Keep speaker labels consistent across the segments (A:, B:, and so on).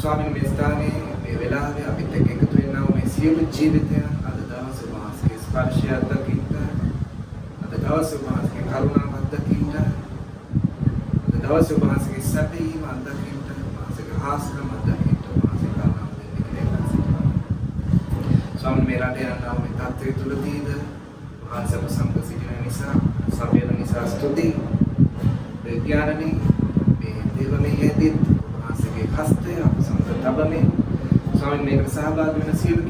A: ස්වාමීන් මේ ස්ථානයේ මේ වෙලාවේ අපිත් එක්ක එකතු වෙනා වූ මේ සියලු ජීවිතයන් අද දවසේ වහන්සේගේ ස්පර්ශය දකින්න අද දවසේ වහන්සේගේ කරුණාව දකින්න අද දවසේ වහන්සේගේ සැපීම අත්දකින්න වහන්සේගේ ආශ්‍රම අත්දකින්න වහන්සේ කරුණාව දෙන්න කියලා සිතනවා. ස්වාමීන් මේ රටේ යනා වූ මේ තත්ත්වය තුලදීද වහන්සේ අප සමග සිටින නිසා සභාව නිසා ස්තුතියි. විද්‍යානනි මේ දේවමයේදී වහන්සේගේ හස්තය අප සමග තබමින් ස්වාමීන් මේකට සහභාගී වෙන සියලු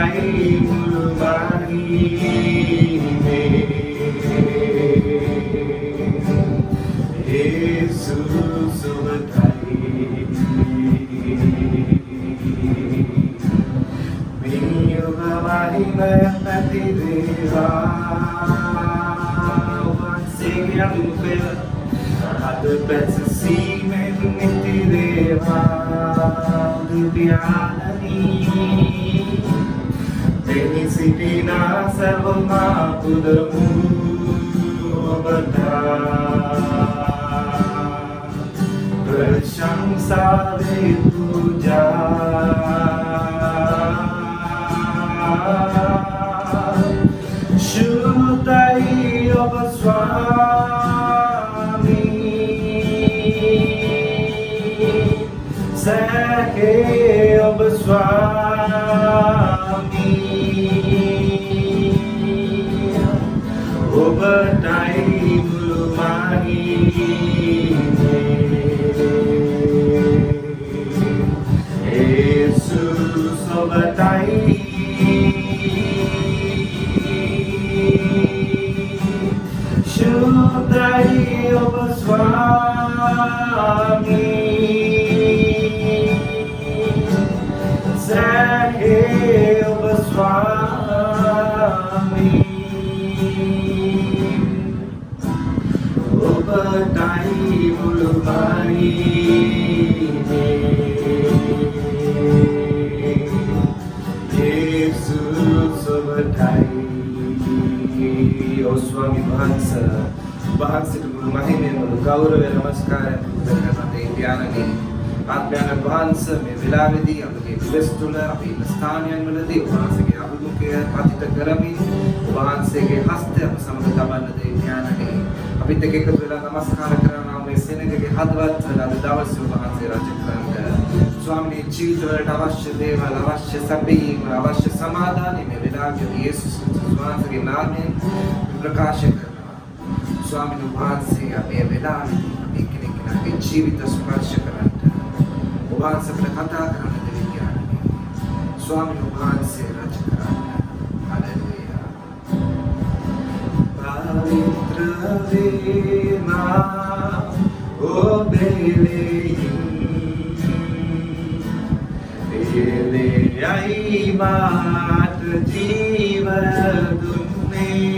A: I will seven, to the moon. ಒಬ್ಬಟಾಯಿಗಳು ಮಾಗಿ ಏಸು ಸೊಬತಾಯಿ ಶುದ್ಧಾಯಿ ಒಬ್ಬ ಸ್ವಾಮಿ ಸಹೇ O Swami Bhansa Bhansa Guru Mahime Mulu Gaurava Namaskara Dharmate Dhyanani ආත්මයන් වහන්සේ මේ වෙලාවේදී අපගේ දිවස් තුළ අපි ඉන්න ස්ථානයන් වලදී වහන්සේගේ අභිමුඛය පතිත කරමින් වහන්සේගේ හස්තය අප සමග තබන්න දේ ඥානනේ අපිත් එක්ක එකතු වෙලා නමස්කාර කරනවා මේ සෙනගගේ හදවත් වල අද දවසේ වහන්සේ රජ කරන්න ස්වාමී ජීවිතවලට අවශ්‍ය දේවල් අවශ්‍ය සැපීම අවශ්‍ය සමාදානය මේ වෙලාවේ යේසුස් ක්‍රිස්තුස් වහන්සේගේ නාමයෙන් ප්‍රකාශ කරනවා ස්වාමීන් වහන්සේ අපේ වෙලාවේ අපි කෙනෙක්ගේ ජීවිත ස්පර්ශ කරන්න ඔබ වහන්සේට කතා කරන්න දෙවි කියන්නේ ස්වාමීන් වහන්සේ රජ කරන්න. හalleluya පවිත්‍ර වේමා ඔබෙලෙයින් එලෙයයි මාට ජීව දුන්නේ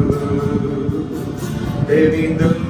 A: මුදවා මා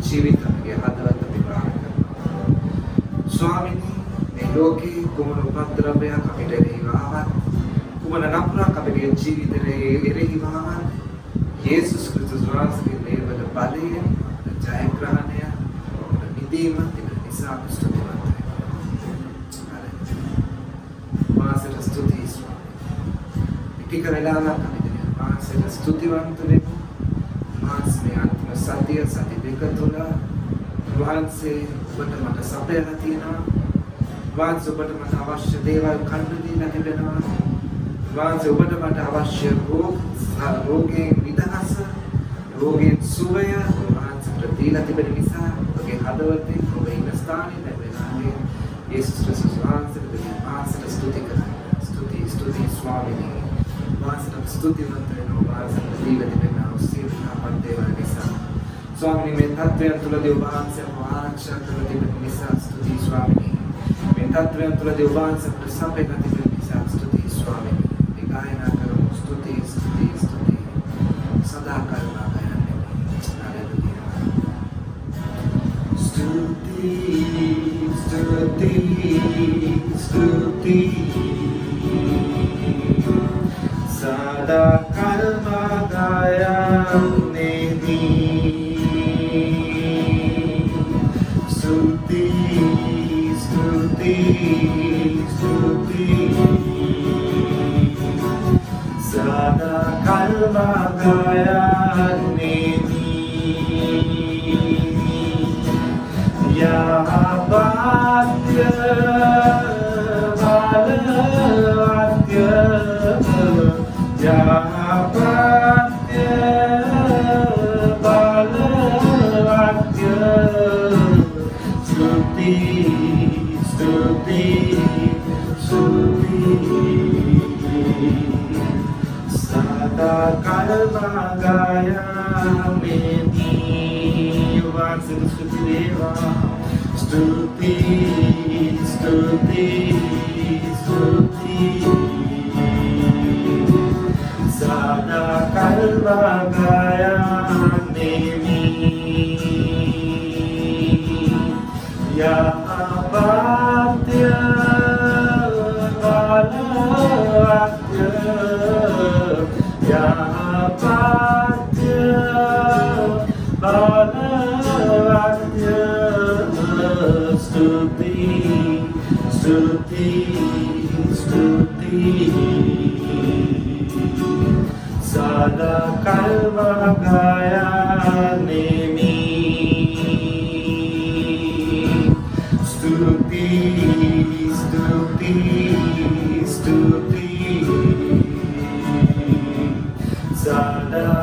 A: 其实。වහන්සේ ඔබට මට අවශ්‍ය රෝග රෝගයෙන් නිදහස රෝගයෙන් සුවය වහන්සේට දීලා තිබෙන නිසා ඔබගේ හදවතේ ඔබ ඉන්න ස්ථානයේ ලැබෙනාගේ යේසුස් ක්‍රිස්තුස් වහන්සේට දෙවියන් වහන්සේට ස්තුති කරනවා. ස්තුති ස්තුති ස්වාමීනි. වහන්සේට ස්තුතිවන්ත වෙනවා වහන්සේට දීලා තිබෙනා සියලුම දේවල් නිසා. ස්වාමීනි මේ තත්ත්වයන් තුළදී ඔබ වහන්සේව ආරක්ෂා කර තිබෙන නිසා ස්තුති ස්වාමීනි. මේ තත්ත්වයන් තුළදී ඔබ වහන්සේට සපයන තිබෙන නිසා ස්තුති ස්වාමීනි. මේ ගායනා කරමු ස්තුති ස්තුති ස්තුති. සදා කරුණා ගයන්නේ. හalleluya. ස්තුති ස්තුති Sarvagaya Medhi Vatsan Sukhdeva Stuti, Stuti සදා කල්වගයනෙමි ස්තුති ස්තුති ස්තුති සදා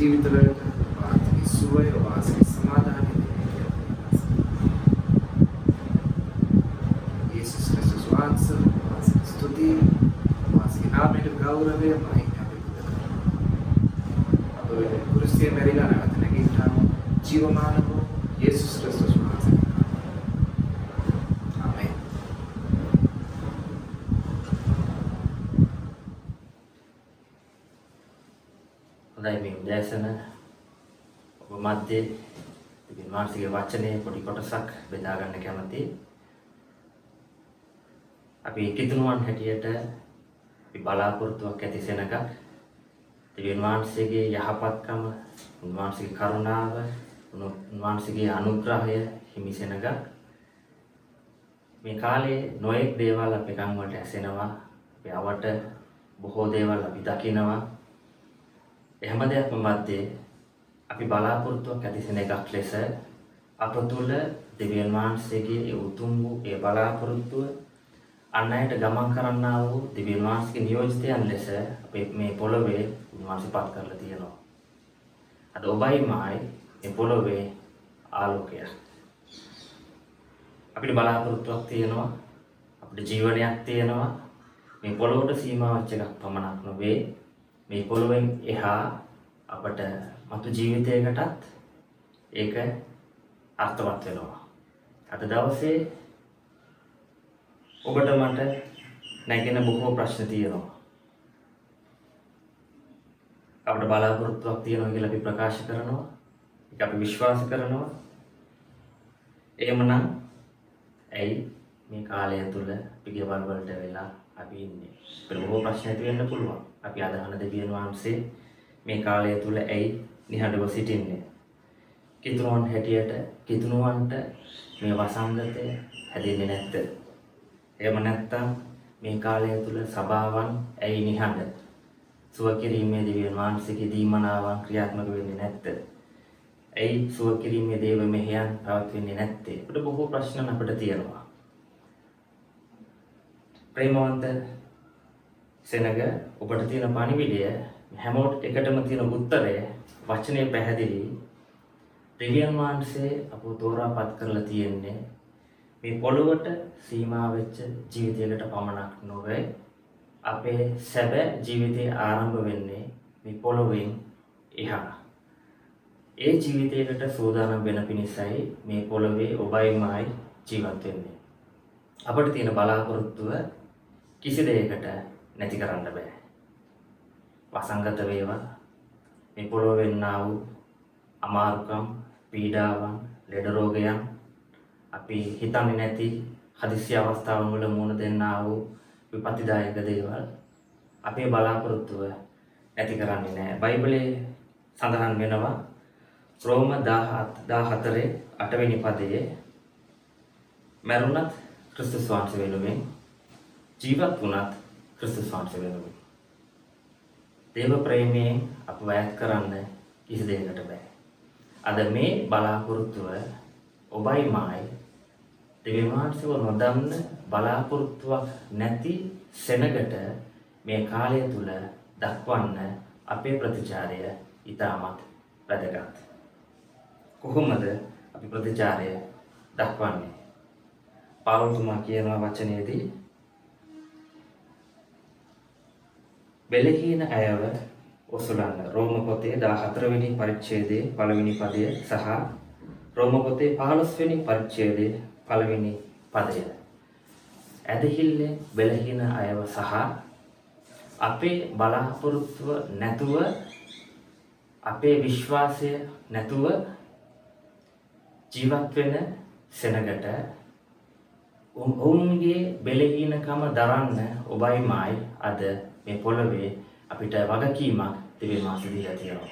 A: ජීවිතවලට වාසිකේ සුවය වාසිකේ සමාදානය දෙන්නේ කියලා යේසුස් ක්‍රිස්තුස් වහන්සේ වාසිකේ ස්තුතිය වාසිකේ නාමයට ගෞරවය මහිමය අපි පුද කරනවා අප කුරුසියේ මැරිලා නැවත නැගිට්ටා ජීවමාන වූ යේසුස් ක්‍රිස්තුස් වහන්සේ ආමෙන්
B: හොඳයි මේ උදෑසන ඔබ මැද්දේ තිබෙන මානසික වචනේ පොඩි කොටසක් බෙදා ගන්න කැමතියි. අපි කිතුණුවන් හැටියට අපි බලාපොරොත්තුවක් ඇති සෙනගක් තිබෙන මානසිකයේ යහපත්කම, උන්වහන්සේගේ කරුණාව, උන්වහන්සේගේ අනුග්‍රහය හිමි සෙනගක් මේ කාලේ නොයෙක් දේවල් අපේ කන් වලට ඇසෙනවා. අපේ අවට බොහෝ දේවල් අපි දකිනවා. එහෙම දෙයක් මැද්දේ අපි බලාපොරොත්තුවක් ඇතිසෙන එකක් ලෙස අප තුළ දෙවියන් වහන්සේගේ ඒ උතුම් වූ ඒ බලාපොරොත්තුව අන් අයට ගමන් කරන්නා වූ දෙවියන් වහන්සේගේ නියෝජිතයන් ලෙස අපේ මේ පොළොවේ උන්වහන්සේ පත් කරලා තියෙනවා. අද ඔබයි මායි මේ පොළොවේ ආලෝකය. අපිට බලාපොරොත්තුවක් තියෙනවා. අපිට ජීවනයක් තියෙනවා. මේ පොළොවට සීමා වෙච්ච එකක් පමණක් නොවේ. මේ පොළොවෙන් එහා අපට මතු ජීවිතයකටත් ඒක අර්ථවත් වෙනවා. අද දවසේ ඔබට මට නැගෙන බොහෝ ප්‍රශ්න තියෙනවා. අපිට බලාපොරොත්තුවක් තියෙනවා කියලා අපි ප්‍රකාශ කරනවා. ඒක අපි විශ්වාස කරනවා. එහෙමනම් ඇයි මේ කාලය තුල අපි ගෙවල් වලට වෙලා අපි ඉන්නේ? අපිට බොහෝ ප්‍රශ්න ඇති වෙන්න පුළුවන්. අපි අදහන දෙවියන් වහන්සේ මේ කාලය තුල ඇයි නිහඬව සිටින්නේ? කිතුනුවන් හැටියට කිතුනුවන්ට මේ වසංගතය හැදෙන්නේ නැත්ද? එහෙම නැත්නම් මේ කාලය තුල සභාවන් ඇයි නිහඬ? සුව කිරීමේදී මානසික දීමනාවන් ක්‍රියාත්මක වෙන්නේ නැත්ද? ඇයි සුව කිරීමේ දේව මෙහෙයන් පවත්වන්නේ නැත්තේ? අපිට බොහෝ ප්‍රශ්න අපිට තියෙනවා. ප්‍රේමවන්ත සෙනග ඔබට තියෙන පණිවිඩය හැමෝට එකටම තියෙන උත්තරය වචනේ පැහැදිලි. දෙවියන් වහන්සේ අපව තෝරාපත් කරලා තියෙන්නේ මේ පොළොවට සීමා වෙච්ච ජීවිතයකට පමණක් නොවේ අපේ සැබෑ ජීවිතය ආරම්භ වෙන්නේ මේ පොළොවෙන් එහා. ඒ ජීවිතයකට සූදානම් වෙන පිණිසයි මේ පොළොවේ ඔබයි මයි ජීවත් වෙන්නේ. අපිට තියෙන බලාපොරොත්තුව කිසි දෙයකට නැති කරන්න බෑ. වසංගත වේවා මේ පොළොවේ වෙන්නා වූ අමාරුකම්, පීඩාවන්, ලෙඩ රෝගයන් අපි හිතන්නේ නැති හදිසි අවස්ථාවන් වල මුහුණ දෙන්නා වූ විපත්තිදායක දේවල් අපේ බලාපොරොත්තුව ඇති කරන්නේ නැහැ. බයිබලයේ සඳහන් වෙනවා රෝම 14 8 වෙනි පදයේ මරුණත් ක්‍රිස්තුස් වහන්සේ වෙනුවෙන් ජීවත් වුණත් ක්‍රිස්තුස් වහන්සේ වෙනුවෙන් දේව ප්‍රේමයෙන් අප වැයත් කරන්න කිසි දෙයකට බෑ. අද මේ බලාපොරොත්තුව ඔබයි මායි දෙවියන්වහන්සේව නොදන්න බලාපොරොත්තුවක් නැති සෙනගට මේ කාලය තුල දක්වන්න අපේ ප්‍රතිචාරය ඉතාමත් වැදගත්. කොහොමද අපි ප්‍රතිචාරය දක්වන්නේ? පෞල්තුමා කියන වචනයේදී බෙලහීන අයව ඔසුලන්න රෝම පොතේ 14 වෙනි පරිච්ඡේදයේ පළවෙනි පදය සහ රෝම පොතේ 15 වෙනි පරිච්ඡේදයේ පළවෙනි පදය. ඇදහිල්ලෙන් බෙලහීන අයව සහ අපේ බලාපොරොත්තුව නැතුව අපේ විශ්වාසය නැතුව ජීවත් වෙන සෙනගට ඔවුන්ගේ බෙලහීනකම දරන්න ඔබයි මායි අද මේ පොළවේ අපිට වගකීමක් දෙවියන් වහන්සේ දීලා තියෙනවා.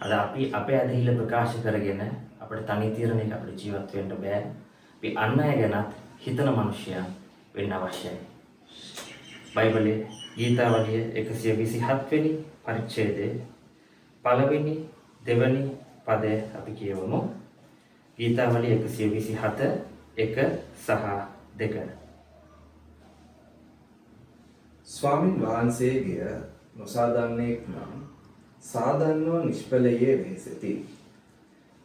B: අද අපි අපේ ඇදහිල්ල ප්‍රකාශ කරගෙන අපිට තනි තීරණයක අපිට ජීවත් වෙන්න බෑ. අපි අන් අය ගැනත් හිතන මිනිසයන් වෙන්න අවශ්‍යයි. බයිබලයේ ගීතාවලිය 127 වෙනි පරිච්ඡේදයේ පළවෙනි දෙවැනි පදය අපි කියවමු. ගීතාවලිය 127 1 සහ 2
A: ස්වාමින් වහන්සේගේ නොසාදන්නේක් නම් සාදන්නව නිෂ්ඵලයේ වෙහෙසති.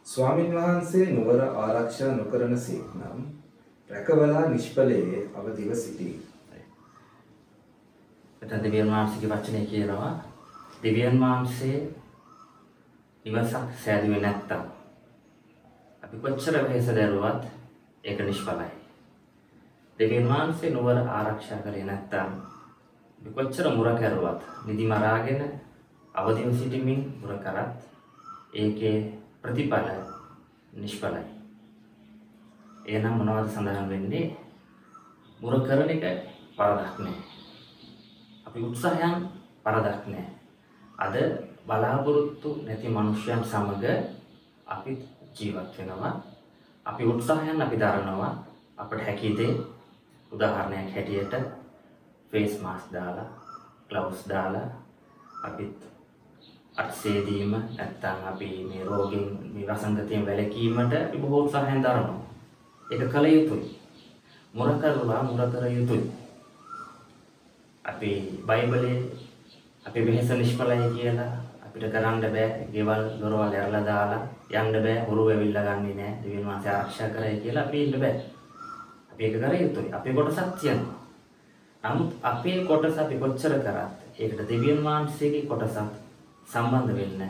A: ස්වාමින් වහන්සේ නුවර ආරක්ෂා නොකරන සේක් නම් රැකවලා නිෂ්ඵලයේ අවදිව සිටී.
B: එතන දෙවියන් වහන්සේගේ වචනේ කියනවා දෙවියන් වහන්සේ ඉවසක් සෑදුවේ නැත්තම් අපි කොච්චර වෙහෙස දැරුවත් ඒක නිෂ්ඵලයි. දෙවියන් වහන්සේ නුවර ආරක්ෂා කරේ නැත්තම් අපි කොච්චර මුර කරුවත් නිදි මරාගෙන අවදිව සිටීමෙන් මුර කරත් ඒකේ ප්‍රතිඵල නිෂ්ඵලයි. එහෙනම් මොනවද සඳහන් වෙන්නේ? මුර කරන එක වරදක් නෑ. අපි උත්සාහයන් වරදක් නෑ. අද බලාපොරොත්තු නැති මිනිස්යන් සමග අපි ජීවත් වෙනවා. අපි උත්සාහයන් අපි දරනවා. අපට හැකි දේ උදාහරණයක් හැටියට ෆේස් මාස්ක් දාලා, ග්ලව්ස් දාලා අපිත් අත්සේදීම නැත්තම් අපි මේ රෝගෙන් මේ වසංගතයෙන් වැළකීමට අපි බොහෝ උත්සාහයන් දරනවා. ඒක කළ යුතුයි. මුර කරලා මුර කර යුතුයි. අපි බයිබලයේ අපි වෙහෙස නිෂ්ඵලයි කියලා අපිට කරන්න බෑ. ගෙවල් දොරවල් ඇරලා දාලා යන්න බෑ. හොරු ඇවිල්ලා ගන්නේ නෑ. දෙවියන් වහන්සේ ආරක්ෂා කරයි කියලා අපි ඉන්න බෑ. අපි ඒක කර යුතුයි. අපේ කොටසක් තියෙනවා. නමුත් අපේ කොටස අපි කොච්චර කරත් ඒකට දෙවියන් වහන්සේගේ කොටසක් සම්බන්ධ වෙන්න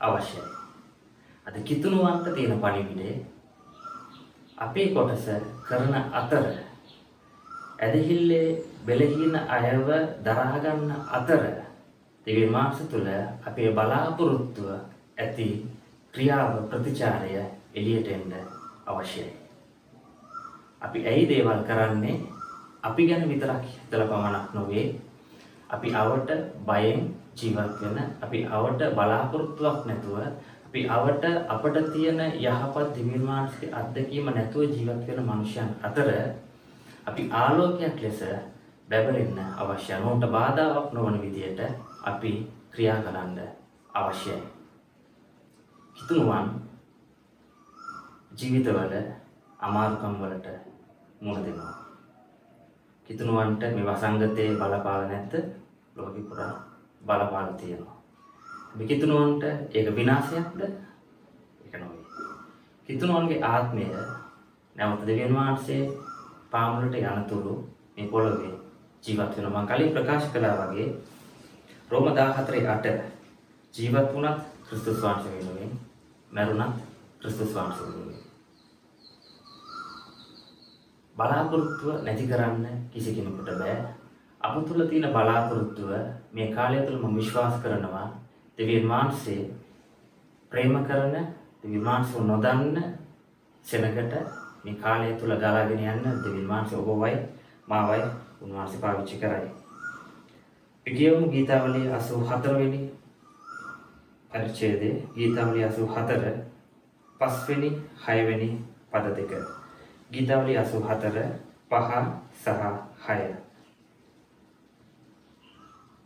B: අවශ්‍යයි. අද කිතුණුවන්ට තියෙන පණිවිඩේ අපේ කොටස කරන අතර ඇදහිල්ලේ බෙලහීන අයව දරා ගන්න අතර දෙවියන් වහන්සේ තුළ අපේ බලාපොරොත්තුව ඇති ක්‍රියාව ප්‍රතිචාරය එළියට එන්න අවශ්‍යයි. අපි ඇයි දේවල් කරන්නේ? අපි ගැන විතරක් හිතලා පමණක් නොවේ. අපි අවට බයෙන් ජීවත් වෙන අපි අවට බලාපොරොත්තුවක් නැතුව අපි අවට අපට තියෙන යහපත් දිව්‍යන් වහන්සේගේ අත්දැකීම නැතුව ජීවත් වෙන මනුෂ්‍යයන් අතර අපි ආලෝකයක් ලෙස බැබලෙන්න අවශ්‍යයි. නොට බාධාවක් නොවන විදියට අපි ක්‍රියා කරන්න අවශ්‍යයි. හිතුණුවන් ජීවිතවල අමාරුකම් වලට මුහුණ දෙනවා. කිතුණුවන්ට මේ වසංගතයේ බලපාල නැත්ද ලෝකෙ පුරා බලපාල තියෙනවා. මේ කිතුණුවන්ට ඒක විනාශයක්ද? ඒක නොවේ. කිතුණුවන්ගේ ආත්මය නැවත දෙවියන් වහන්සේ පාමුලට යනතුරු මේ පොළොවේ ජීවත් වෙනවා. මම කලින් ප්‍රකාශ කළා වගේ රෝම 14:8 ජීවත් වුණත් ක්‍රිස්තුස් වහන්සේ වෙනුවෙන් මරුණත් ක්‍රිස්තුස් වහන්සේ වෙනුවෙන් බලාපොරොත්තුව නැති කරන්න කිසි කෙනෙකුට බෑ. අප තුළ තියෙන බලාපොරොත්තුව මේ කාලය තුළ මම විශ්වාස කරනවා දෙවියන් වහන්සේ ප්‍රේම කරන දෙවියන් වහන්සේ නොදන්න සෙනගට මේ කාලය තුළ ගලාගෙන යන්න දෙවියන් වහන්සේ ඔබවයි මාවයි උන්වහන්සේ පාවිච්චි කරයි. පිටියම ගීතාවලිය 84 වෙනි පරිච්ඡේදයේ ගීතාවලිය 84 පස්වෙනි 6 වෙනි පද දෙක ගීතාවලිය 84 5 සහ 6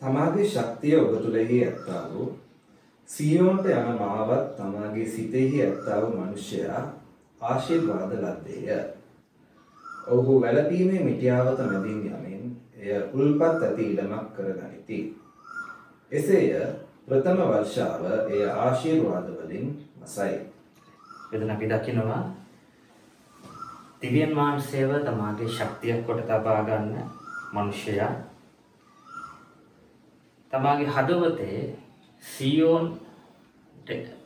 A: තමාගේ ශක්තිය ඔබ තුළෙහි ඇත්තා වූ සියෝන්ට යන මාවත් තමාගේ සිතෙහි ඇත්තා වූ මනුෂ්‍යයා ආශිර්වාද ලද්දේය. ඔහු වැළපීමේ මිටියාවත මැදින් යමින් එය උල්පත් ඇති ඉඩමක් කරගනිති. එසේය ප්‍රථම වර්ෂාව එය ආශිර්වාද වලින් වසයි.
B: එතන අපි දකිනවා දිව්‍යන් වහන්සේව තමාගේ ශක්තියක් කොට තබා ගන්න මිනිසයා තමාගේ හදවතේ සියෝන්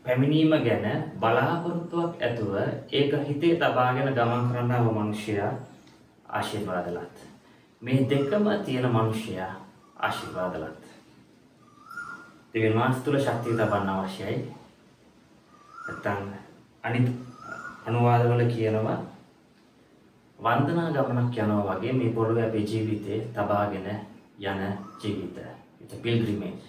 B: පැමිණීම ගැන බලාපොරොත්තුවක් ඇතුව ඒක හිතේ තබාගෙන ගමන් කරන්නව මිනිසයා ආශිර්වාදලත්. මේ දෙකම තියෙන මිනිසයා ආශිර්වාදලත්. දිව්‍යන් වහන්සේ තුල ශක්තිය තබන්න අවශ්‍යයි. නැත්නම් අනිත් අනුවාදවල කියනවා වන්දනා ගමනක් යනවා වගේ මේ පොළොවේ අපේ ජීවිතේ තබාගෙන යන ජීවිත. it's a pilgrimage.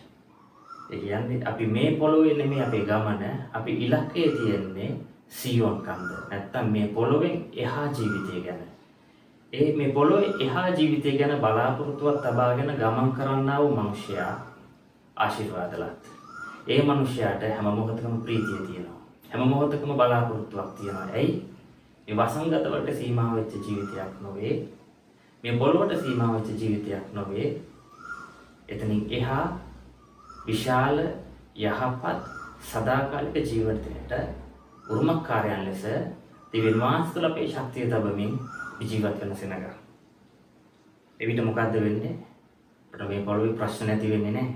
B: ඒ කියන්නේ අපි මේ පොළොවේ නෙමෙයි අපේ ගමන, අපි ඉලක්කයේ තියෙන්නේ සියොන් කන්ද. නැත්තම් මේ පොළොවෙන් එහා ජීවිතය ගැන. ඒ මේ පොළොවේ එහා ජීවිතය ගැන බලාපොරොත්තුවක් තබාගෙන ගමන් කරන්නා වූ මිනිසයා ආශිර්වාදලත්. ඒ මිනිසයාට හැම මොහොතකම ප්‍රීතිය තියෙනවා. හැම මොහොතකම බලාපොරොත්තුවක් තියෙනවා. ඇයි? මේ වසංගත වලට සීමා වෙච්ච ජීවිතයක් නොවේ. මේ පොළොවට සීමා වෙච්ච ජීවිතයක් නොවේ. එතනින් එහා විශාල යහපත් සදාකාලික ජීවිතයකට උරුමකාරයන් ලෙස දිව්‍යන් වහන්සේ තුළ අපේ ශක්තිය තබමින් ජීවත් වෙන සෙනඟ. එවිට මොකද්ද වෙන්නේ? අපිට මේ පොළොවේ ප්‍රශ්න නැති වෙන්නේ නැහැ.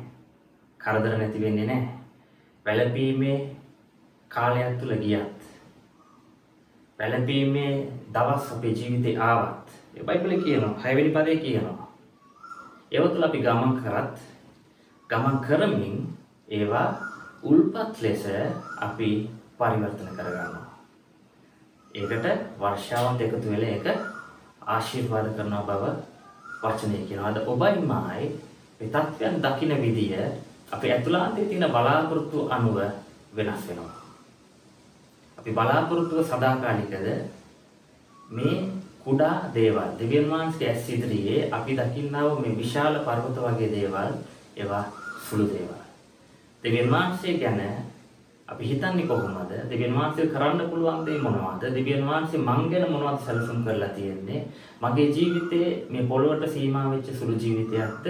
B: කරදර නැති වෙන්නේ නැහැ. වැළපීමේ කාලයක් තුල ගියත් වැළපීමේ දවස් අපේ ජීවිතේ ආවත් ඒ බයිබලේ කියනවා හයවෙනි පදේ කියනවා ඒව තුළ අපි ගමන් කරත් ගමන් කරමින් ඒවා උල්පත් ලෙස අපි පරිවර්තන කරගන්නවා ඒකට වර්ෂාවන් එකතු වෙලා ඒක ආශිර්වාද කරන බව වචනය කියනවා. අද ඔබයි මායි මේ තත්ත්වයන් දකින විදිය අපේ ඇතුළාන්තයේ තියෙන බලාපොරොත්තු අනුව වෙනස් වෙනවා. අපි බලාපොරොත්තුව සදාකාලිකද මේ කුඩා දේවල් දෙවියන් වහන්සේගේ ඇස් ඉදිරියේ අපි දකින්නා වූ මේ විශාල පර්වත වගේ දේවල් ඒවා සුළු දේවල්. දෙවියන් වහන්සේ ගැන අපි හිතන්නේ කොහොමද? දෙවියන් වහන්සේ කරන්න පුළුවන් දේ මොනවද? දෙවියන් වහන්සේ මං ගැන මොනවද සැලසුම් කරලා තියෙන්නේ? මගේ ජීවිතේ මේ පොළොවට සීමා වෙච්ච සුළු ජීවිතයක්ද?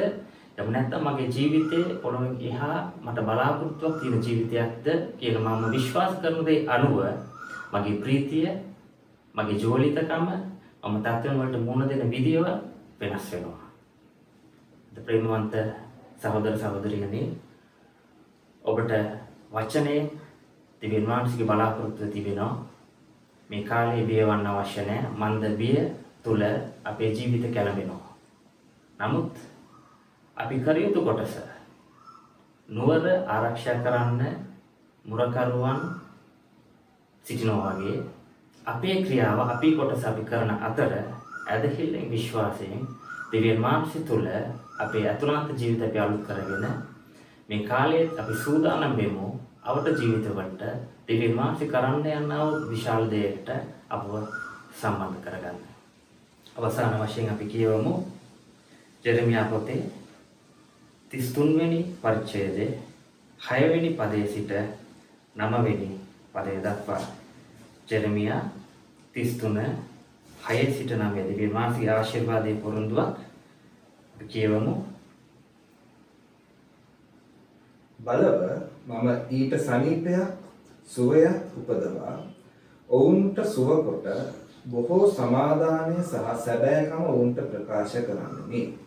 B: එහෙම නැත්නම් මගේ ජීවිතේ පොළොවෙන් එහා මට බලාපොරොත්තුවක් තියෙන ජීවිතයක්ද කියලා මම විශ්වාස කරන දේ අනුව මගේ ප්‍රීතිය, මගේ ජෝලිතකම, මම තත්ත්වයන් වලට මුහුණ දෙන විදියව වෙනස් වෙනවා. ප්‍රේමවන්ත සහෝදර සහෝදරියනි ඔබට වචනේ දිව්‍යන් වහන්සේගේ බලාපොරොත්තු තිබෙනවා. මේ කාලේ බියවන්න අවශ්‍ය නැහැ. මන්ද බිය තුල අපේ ජීවිත කැළඹෙනවා. නමුත් අපි කර යුතු කොටස. නුවර ආරක්ෂා කරන්න මුරකරුවන් සිටිනවා වගේ අපේ ක්‍රියාව අපේ කොටස අපි කරන අතර ඇදහිල්ලෙන් විශ්වාසයෙන් දිව්‍යන් මාංශය තුල අපේ අතුලාන්ත ජීවිත අපි අලුත් කරගෙන මේ කාලයේ අපි සූදානම් වෙමු. අවට ජීවිතවලට දෙවියන් වහන්සේ කරන්න යනා වූ විශාල දෙයකට අපව සම්බන්ධ කරගන්න. අවසාන වශයෙන් අපි කියවමු. ජෙරමියා පොතේ 33 වෙනි පරිච්ඡේදයේ 6 වෙනි පදයේ සිට 9 වෙනි පදය දක්වා. ජෙරමියා 33 6 සිට 9 දෙවියන් වහන්සේගේ ආශිර්වාදයේ පොරොන්දුවක් අපි කියවමු.
C: බලව මම ඊට සනීපයක් සුවයක් උපදවා. ඔවුන්ට සුව කොට බොහෝ සමාදානය සහ සැබෑකම ඔවුන්ට ප්‍රකාශ කරන්නෙමි.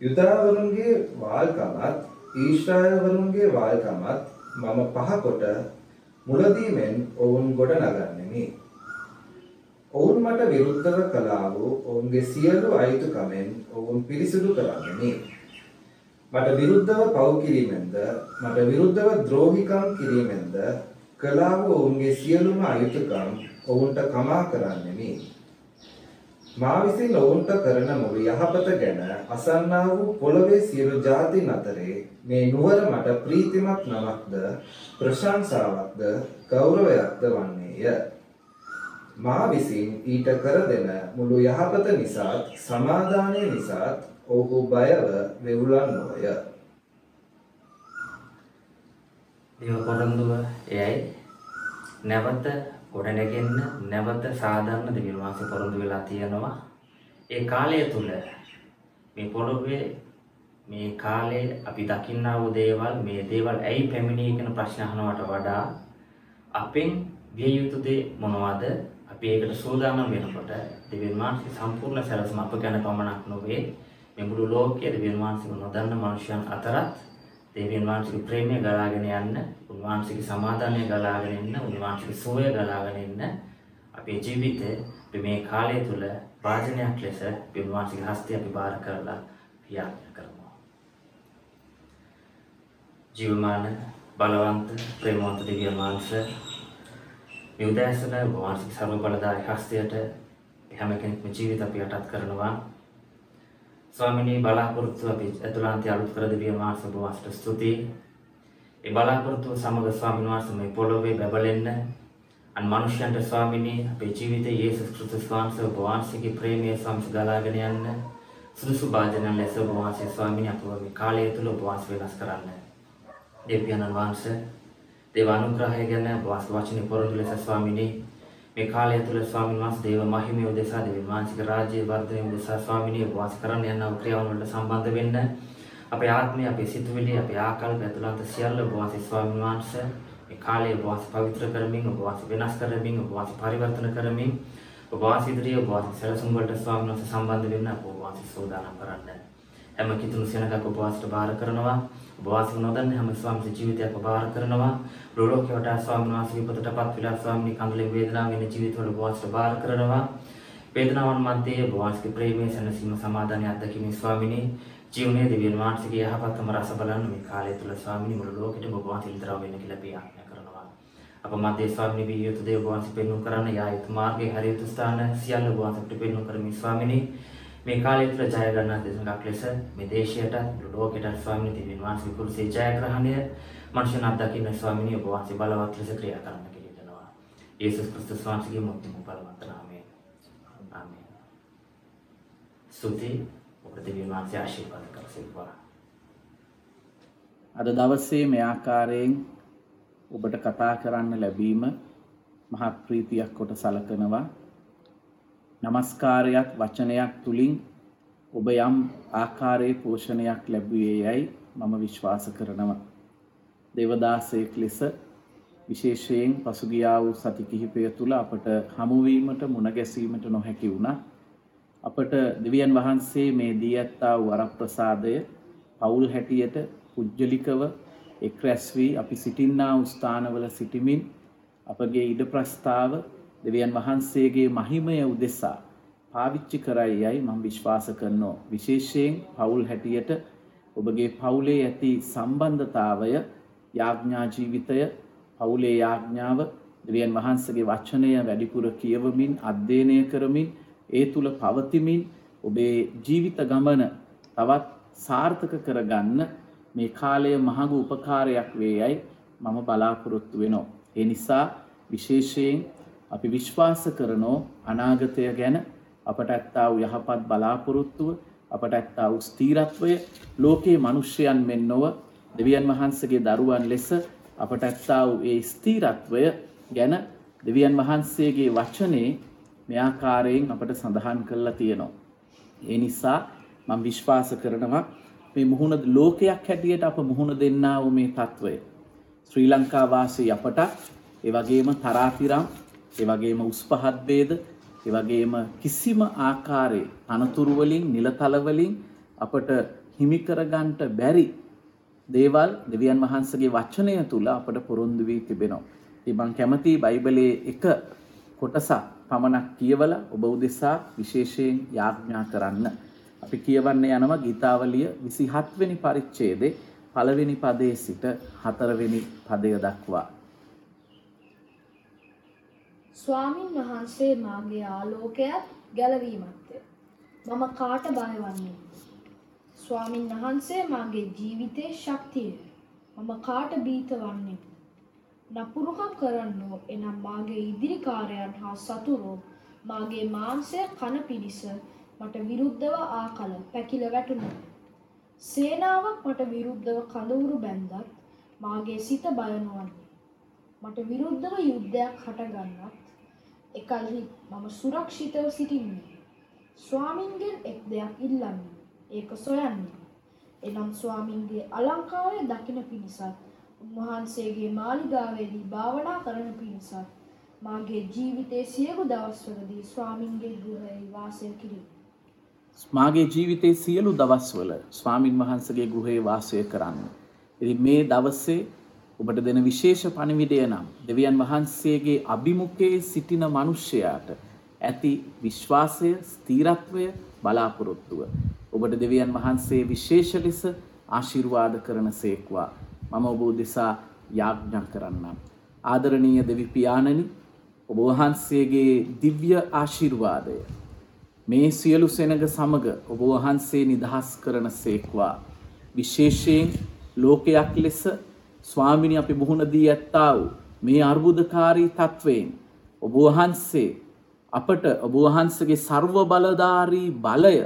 C: යුදාවරුන්ගේ වාල්කමත් ඊශ්‍රායල්වරුන්ගේ වාල්කමත් මම පහකොට මුලදීමෙන් ඔවුන් ගොඩ නගන්නෙමි. ඔවුන් මට විරුද්ධව කළා වූ ඔවුන්ගේ සියලු අයිතුකමෙන් ඔවුන් පිරිසිදු කරන්නෙමි. මට විරුද්ධව පව් කිරීමෙන්ද මට විරුද්ධව ද්‍රෝහිකම් කිරීමෙන්ද කළා වූ ඔවුන්ගේ සියලුම අයුතුකම් ඔවුන්ට කමා කරන්නෙමි. මා විසින් ඔවුන්ට කරන මුළු යහපත ගැන අසන්නා වූ පොළවේ සියලු ජාතීන් අතරේ මේ නුවර මට ප්‍රීතිමත් නමක්ද ප්‍රශංසාවක්ද ගෞරවයක්ද වන්නේය. මා විසින් ඊට කර දෙන මුළු යහපත නිසාත් සමාදානය නිසාත් ඔහු බයව වෙවුලන් නොය.
B: දේව පොරොන්දුව එයයි නැවත ගොඩනැගෙන්න නැවත සාධාරණ දෙවියන් වහන්සේ පොරොන්දු වෙලා තියෙනවා. ඒ කාලය තුල මේ පොළොවේ මේ කාලේ අපි දකින්නා වූ දේවල් මේ දේවල් ඇයි පැමිණී කියන ප්‍රශ්න අහනවට වඩා අපෙන් විය යුතු දේ මොනවද? අපි ඒකට සූදානම් වෙනකොට දෙවියන් වහන්සේ සම්පූර්ණ සැලසුම අප ගැන පමණක් නොවේ මේ මුළු ලෝකයේ දෙවියන් වහන්සේව නොදන්න මනුෂ්‍යයන් අතරත් දෙවියන් වහන්සේගේ ප්‍රේමය ගලාගෙන යන්න, උන්වහන්සේගේ සමාදානය ගලාගෙන එන්න, උන්වහන්සේගේ සුවය ගලාගෙන එන්න අපේ ජීවිතේ අපි මේ කාලය තුල වාජනයක් ලෙස උන්වහන්සේගේ හස්තය අපි බාර කරලා ක්‍රියාත්මක කරමු. ජීවමාන බලවන්ත ප්‍රේමවන්ත දෙවියන් වහන්සේ මේ උදෑසන වහන්සේගේ සර්ව බලදායක හස්තයට හැම කෙනෙක්ම ජීවිත අපි යටත් කරනවා ස්වාමිනී බලාපොරොත්තු අපි ඇතුළාන්තය අලුත් කර දෙවියන් වහන්සේ ඔබ වහන්සේට ස්තුතියි. ඒ බලාපොරොත්තුව සමග ස්වාමීන් වහන්සේ මේ පොළොවේ බබලෙන්න අන් මනුෂ්‍යයන්ට ස්වාමිනී අපේ ජීවිතයේ යේසුස් ක්‍රිස්තුස් වහන්සේ ඔබ වහන්සේගේ ප්‍රේමය සමග ගලාගෙන යන්න සුදුසු භාජනයන් ලෙස ඔබ වහන්සේ ස්වාමිනී අපව මේ කාලය තුල ඔබ වහන්සේ වෙනස් කරන්න. දෙවියන් වහන්සේ දේව අනුග්‍රහය ගැන ඔබ වහන්සේ වචනේ පොරොන්දු ලෙස ස්වාමිනී මේ කාලය තුළ ස්වාමීන් වහන්සේ දේව මහිමය උදෙසා දේව මානසික රාජ්‍ය වර්ධනය උදෙසා ස්වාමිනිය වාස කරන්න යන ක්‍රියාවන් වලට සම්බන්ධ වෙන්න. අපේ ආත්මය අපේ සිතුවිලි අපේ ආකල්ප ඇතුළත සියල්ල ඔබ වහන්සේ ස්වාමීන් වහන්සේ. මේ කාලය ඔබ වහන්සේ පවිත්‍ර කරමින් ඔබ වහන්සේ වෙනස් කරමින් ඔබ වහන්සේ පරිවර්තන කරමින් ඔබ වහන්සේ ඉදිරියේ ඔබ වහන්සේ සැලසුම් වලට ස්වාමීන් වහන්සේ සම්බන්ධ වෙන්න අප ඔබ වහන්සේ සෝදානම් කරන්න. හැම කිතුණු සෙනගක් ඔබ වහන්සේට බාර කරනවා. ඔබ වහන්සේ නොදන්න හැම ස්වාමීන් ජීවිතයක් බාර කරනවා. ලෝකේ වටා ස්වාමීන් වහන්සේ විපතටපත් වෙලා ස්වාමීන් කඳුලෙන් වේදනාව වෙන ජීවිතවල ඔබ වහන්සේට බාර කරනවා. වේදනාවන් මැද්දේ ඔබ වහන්සේගේ ප්‍රේමයේ සැනසීම සමාදානය අත්දැකීමේ ස්වාමීනි ජීවනයේ දෙවියන් වහන්සේගේ යහපත්කම රස බලන්න මේ කාලය තුල ස්වාමීනි මුළු ලෝකෙටම ඔබ වහන්සේ ඉදරව වෙන්න කියලා අපි ආඥා කරනවා. අප මැද්දේ ස්වාමීනි විය යුතු දේ ඔබ වහන්සේ පෙන්වු කරන්න යා යුතු මාර්ගයේ හරි යුතු ස්ථාන සියල්ල ඔබ වහන්සේට පෙන්වු කරමින් ස්වාමීනි මේ කාලය තුළ ජය ගන්නා දෙසඟක් ලෙස මේ දේශයට ලෝකයට ස්වාමීන් දිවියන් වහන්සේ කුරුසේ ජයග්‍රහණය මනුෂ්‍යන අත්දකින්න ස්වාමීන් ඔබ වහන්සේ බලවත් ලෙස ක්‍රියා කරන්න කියලා යේසුස් ක්‍රිස්තුස් වහන්සේගේ මුක්තිම බලවත් නාමයෙන්. ආමේන්. ස්තුති ඔබට දිවියන් වහන්සේ ආශිර්වාද කරසේවා
D: අද දවසේ මේ ආකාරයෙන් ඔබට කතා කරන්න ලැබීම මහත් ප්‍රීතියක් කොට සලකනවා. නමස්කාරයක් වචනයක් තුළින් ඔබ යම් ආකාරයේ පෝෂණයක් ලැබුවේ යැයි මම විශ්වාස කරනවා. දෙවදාසයෙක් ලෙස විශේෂයෙන් පසුගියා වූ සති කිහිපය තුළ අපට හමුවීමට මුණගැසීමට නොහැකි වුණා. අපට දෙවියන් වහන්සේ මේ දී ඇත්තා වූ වරප්‍රසාදය පවුල් හැටියට පුද්ගලිකව එක් රැස් වී අපි සිටින්නා වූ ස්ථානවල සිටිමින් අපගේ ඉඩ ප්‍රස්ථාව දෙවියන් වහන්සේගේ මහිමය උදෙසා පාවිච්චි කරයි යයි මම විශ්වාස කරනවා. විශේෂයෙන් පවුල් හැටියට ඔබගේ පවුලේ ඇති සම්බන්ධතාවය යාඥා ජීවිතය පවුලේ යාඥාව දෙවියන් වහන්සේගේ වචනය වැඩිපුර කියවමින් අධ්‍යයනය කරමින් ඒ තුල පවතිමින් ඔබේ ජීවිත ගමන තවත් සාර්ථක කරගන්න මේ කාලය මහඟු උපකාරයක් වේ යයි මම බලාපොරොත්තු වෙනෝ. ඒ නිසා විශේෂයෙන් අපි විශ්වාස කරනෝ අනාගතය ගැන අපට ඇත්තා වූ යහපත් බලාපොරොත්තුව අපට ඇත්තා වූ ස්තීරත්වය ලෝකයේ මනුෂ්‍යයන් මෙන් නොව දෙවියන් වහන්සගේ දරුවන් ලෙස අපට ඇත්තා වූ ඒ ස්තීරත්වය ගැන දෙවියන් වහන්සේගේ වචනේ මෙයාකාරයෙන් අපට සඳහන් කරලා තියෙනවා. ඒ නිසා මං විශ්වාස කරනවා මේ මුහුණ ලෝකයක් හැටියට අප මුහුණ දෙන්නාව මේ තත්ත්වය. ශ්‍රී ලංකාවාසී අපට එවගේම තරාතිරම් එවගේම උස්පහත්බේද එවගේම කිසිම ආකාරයේ තනතුරුවලින් නිලතලවලින් අපට හිමිකරගන්ට බැරි දේවල් දෙවියන් වහන්සගේ වචනය තුළ අපට පොරොන්දු වී තිබෙනවා. තිබං කැමති බයිබලයේ එක කොටසක් පමණක් කියවල ඔබ උදෙසා විශේෂයෙන් යාඥා කරන්න. අපි කියවන්න යනව ගීතාවලිය විසිහත්වනි පරිච්චේදේ පළවෙනි පදේ සිට හතරවෙනි පදය දක්වා.
E: ස්වාමින් වහන්සේ මාගේ ආලෝකයත් ගැලවීමත්ය. මම කාට බයවන්නේ. ස්වාමින් වහන්සේ මාගේ ජීවිතයේ ශක්තිය. මම කාට බීත වන්නේ. නපුරුකම් කරන්නෝ එනම් මාගේ ඉදිරිකාරයන් හා සතුරෝ මාගේ මාංසය කන පිණිස මට විරුද්ධව ආකල පැකිල වැටුණා. සේනාවක් මට විරුද්ධව කඳවුරු බැන්දත් මාගේ සිත බය නොවන්නේ. මට විරුද්ධව යුද්ධයක් හටගන්නත් එකල්හි මම සුරක්ෂිතව සිටින්නේ. ස්වාමින්ගෙන් එක් දෙයක් ඉල්ලන්නේ. ඒක සොයන්නේ. එනම් ස්වාමින්ගේ අලංකාරය දකින පිණිසත් උන්වහන්සේගේ මාලිගාවේදී භාවනා කරන පිණිසත් මාගේ ජීවිතයේ සියලු දවස්වලදී ස්වාමින්ගේ ගෘහයේ වාසය කිරීම.
D: මාගේ ජීවිතයේ සියලු දවස්වල ස්වාමින් වහන්සගේ ගෘහයේ වාසය කරන්න. ඉති මේ දවස්සේ ඔබට දෙන විශේෂ පණිවිඩය නම් දෙවියන් වහන්සේගේ අභිමුඛයේ සිටින මනුෂ්‍යයාට ඇති විශ්වාසය ස්තීරත්වය බලාපොරොත්තුව. ඔබට දෙවියන් වහන්සේ විශේෂ ලෙස ආශිර්වාද කරන සේක්වා මම ඔබ දෙසා යාඥා කරන්නම්. ආදරණීය දෙවිපාණනි ඔබ වහන්සේගේ දිව්‍ය ආශිර්වාදය මේ සියලු සෙනග සමග ඔබ වහන්සේ නිදහස් කරන සේක්වා. විශේෂයෙන් ලෝකයක් ලෙස ස්වාමිනි අපි මුහුණ දී ඇත්තා වූ මේ අර්බුදකාරී තත්ත්වයෙන් ඔබ වහන්සේ අපට ඔබ වහන්සගේ සර්ව බලධාරී බලය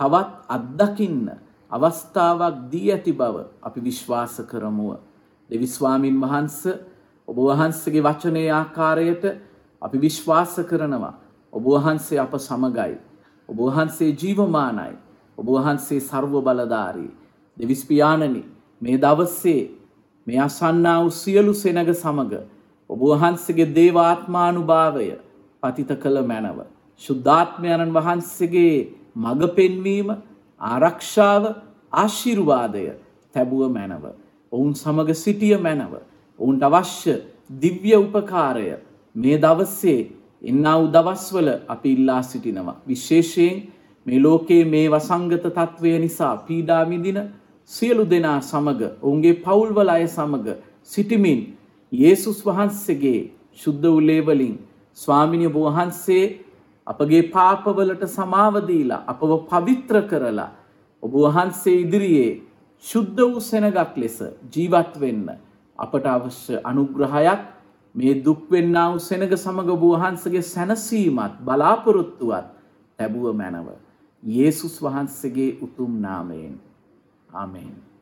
D: තවත් අත්දකින්න අවස්ථාවක් දී ඇති බව අපි විශ්වාස කරමුව. දෙවිස්වාමින් වහන්ස ඔබ වහන්සගේ වචනය ආකාරයට අපි විශ්වාස කරනවා. ඔබ වහන්සේ අප සමගයි. ඔබ වහන්සේ ජීවමානයි. ඔබ වහන්සේ සර්ව බලධාරී. දෙවිස්පියානනි මේ දවස්සේ මේ අසන්නා වූ සියලු සෙනග සමග ඔබ වහන්සේගේ දේවාත්මානුභාවය පතිත කළ මැනව. ශුද්ධාත්මයණන් වහන්සේගේ මඟ පෙන්වීම ආරක්ෂාව ආශිර්වාදය තැබුව මැනව. ඔවුන් සමග සිටිය මැනව. ඔවුන්ට අවශ්‍ය දිව්‍ය උපකාරය මේ දවස්සේ එන්නාව දවස්වල අපි ඉල්ලා සිටිනවා. විශේෂයෙන් මේ ලෝකයේ මේ වසංගත තත්ත්වය නිසා පීඩාමිදින සියලු දෙනා සමග ඔවුන්ගේ පවුල්වල අය සමග සිටිමින් යේසුස් වහන්සේගේ ශුද්ධ උලේවලින් ස්වාමිනිය වහන්සේ අපගේ පාපවලට සමාවදීලා අපව පවිත්‍ර කරලා ඔබ වහන්සේ ඉදිරියේ ශුද්ධ වූ සෙනගක් ලෙස ජීවත් වෙන්න අපට අවශ්‍ය අනුග්‍රහයක් මේ දුක්වෙන්නා වූ සෙනග සමඟ වහන්සගේ සැනසීමත් බලාපොරොත්තුවත් තැබුව මැනව. යේසුස් වහන්සේගේ උතුම් නාමයෙන්. Amen.